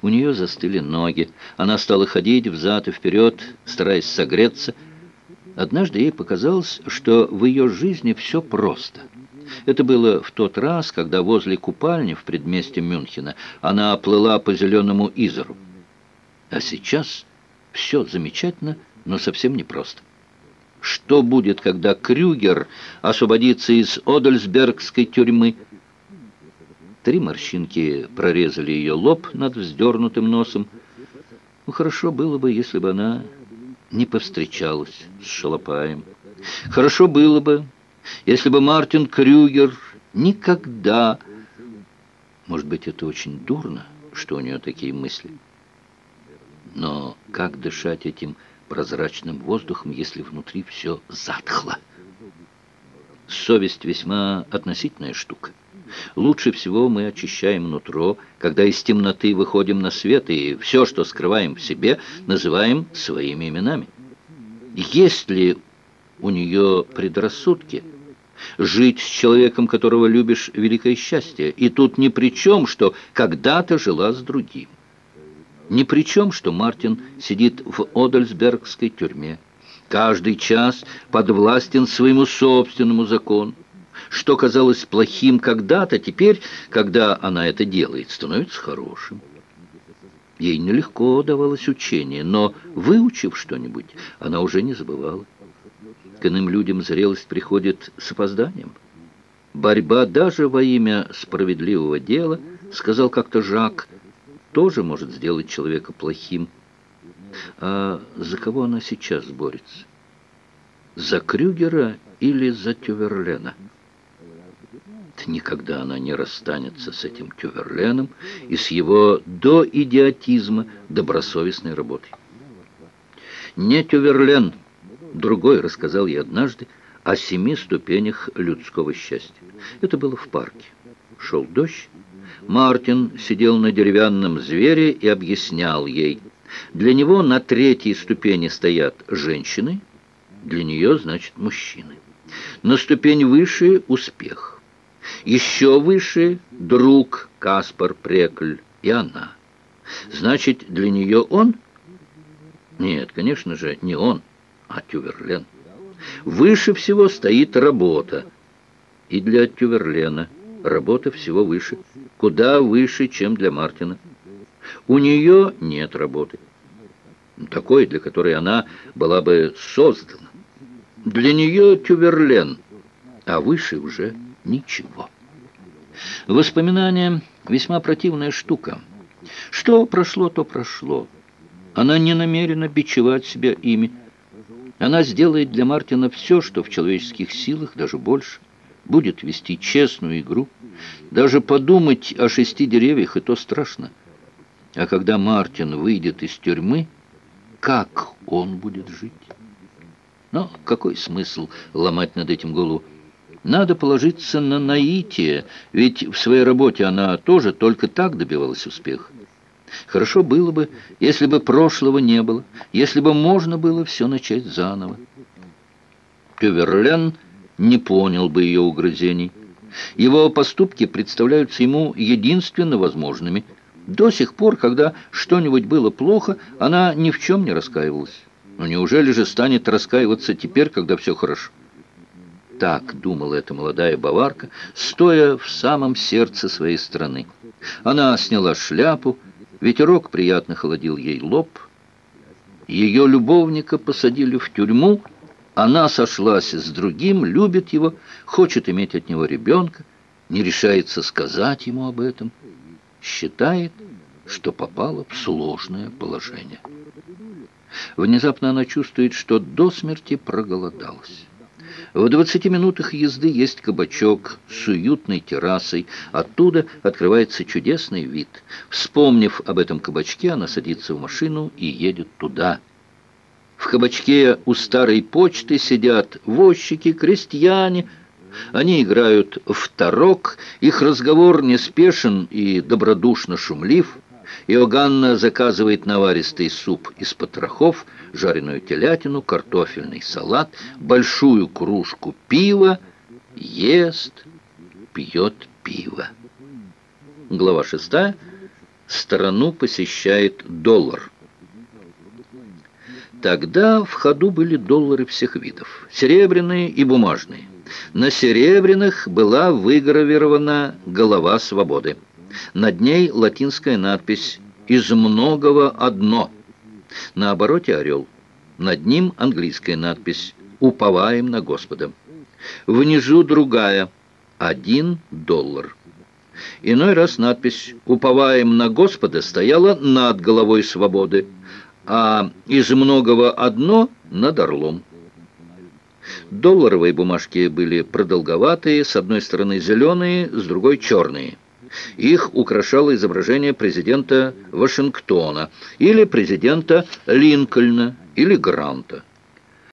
У нее застыли ноги. Она стала ходить взад и вперед, стараясь согреться. Однажды ей показалось, что в ее жизни все просто. Это было в тот раз, когда возле купальни в предместе Мюнхена она оплыла по зеленому Изору. А сейчас все замечательно, но совсем непросто. Что будет, когда Крюгер освободится из Одельсбергской тюрьмы? Три морщинки прорезали ее лоб над вздернутым носом. Ну, хорошо было бы, если бы она не повстречалась с Шалопаем. Хорошо было бы, если бы Мартин Крюгер никогда... Может быть, это очень дурно, что у нее такие мысли. Но как дышать этим прозрачным воздухом, если внутри все затхло? Совесть весьма относительная штука. Лучше всего мы очищаем нутро, когда из темноты выходим на свет, и все, что скрываем в себе, называем своими именами. Есть ли у нее предрассудки? Жить с человеком, которого любишь, великое счастье. И тут ни при чем, что когда-то жила с другим. Ни при чем, что Мартин сидит в Одельсбергской тюрьме. Каждый час подвластен своему собственному закону. Что казалось плохим когда-то, теперь, когда она это делает, становится хорошим. Ей нелегко давалось учение, но, выучив что-нибудь, она уже не забывала. К иным людям зрелость приходит с опозданием. Борьба даже во имя справедливого дела, сказал как-то Жак, тоже может сделать человека плохим. А за кого она сейчас борется? За Крюгера или за Тюверлена? Никогда она не расстанется с этим Тюверленом и с его до идиотизма добросовестной работой. Не Тюверлен, другой рассказал ей однажды о семи ступенях людского счастья. Это было в парке. Шел дождь. Мартин сидел на деревянном звере и объяснял ей. Для него на третьей ступени стоят женщины, для нее, значит, мужчины. На ступень выше – успех. Еще выше – друг Каспар Прекль и она. Значит, для нее он? Нет, конечно же, не он, а Тюверлен. Выше всего стоит работа. И для Тюверлена работа всего выше, куда выше, чем для Мартина. У нее нет работы. Такой, для которой она была бы создана. Для нее Тюверлен, а выше уже ничего. Воспоминания — весьма противная штука. Что прошло, то прошло. Она не намерена бичевать себя ими. Она сделает для Мартина все, что в человеческих силах, даже больше. Будет вести честную игру. Даже подумать о шести деревьях, и то страшно. А когда Мартин выйдет из тюрьмы, как он будет жить? Но какой смысл ломать над этим голову? Надо положиться на наитие, ведь в своей работе она тоже только так добивалась успеха. Хорошо было бы, если бы прошлого не было, если бы можно было все начать заново. Кюверлен не понял бы ее угрызений. Его поступки представляются ему единственно возможными. До сих пор, когда что-нибудь было плохо, она ни в чем не раскаивалась. Но неужели же станет раскаиваться теперь, когда все хорошо? Так думала эта молодая баварка, стоя в самом сердце своей страны. Она сняла шляпу, ветерок приятно холодил ей лоб. Ее любовника посадили в тюрьму, она сошлась с другим, любит его, хочет иметь от него ребенка, не решается сказать ему об этом, считает, что попала в сложное положение. Внезапно она чувствует, что до смерти проголодалась. В 20 минутах езды есть кабачок с уютной террасой. Оттуда открывается чудесный вид. Вспомнив об этом кабачке, она садится в машину и едет туда. В кабачке у старой почты сидят возчики, крестьяне. Они играют в тарок, их разговор неспешен и добродушно шумлив. Иоганна заказывает наваристый суп из потрохов, жареную телятину, картофельный салат, большую кружку пива, ест, пьет пиво. Глава шестая. страну посещает доллар. Тогда в ходу были доллары всех видов, серебряные и бумажные. На серебряных была выгравирована голова свободы. Над ней латинская надпись «Из многого одно». На обороте орел. Над ним английская надпись «Уповаем на Господа». Внизу другая «Один доллар». Иной раз надпись «Уповаем на Господа» стояла над головой свободы, а из многого одно над орлом. Долларовые бумажки были продолговатые, с одной стороны зеленые, с другой черные. Их украшало изображение президента Вашингтона или президента Линкольна или Гранта.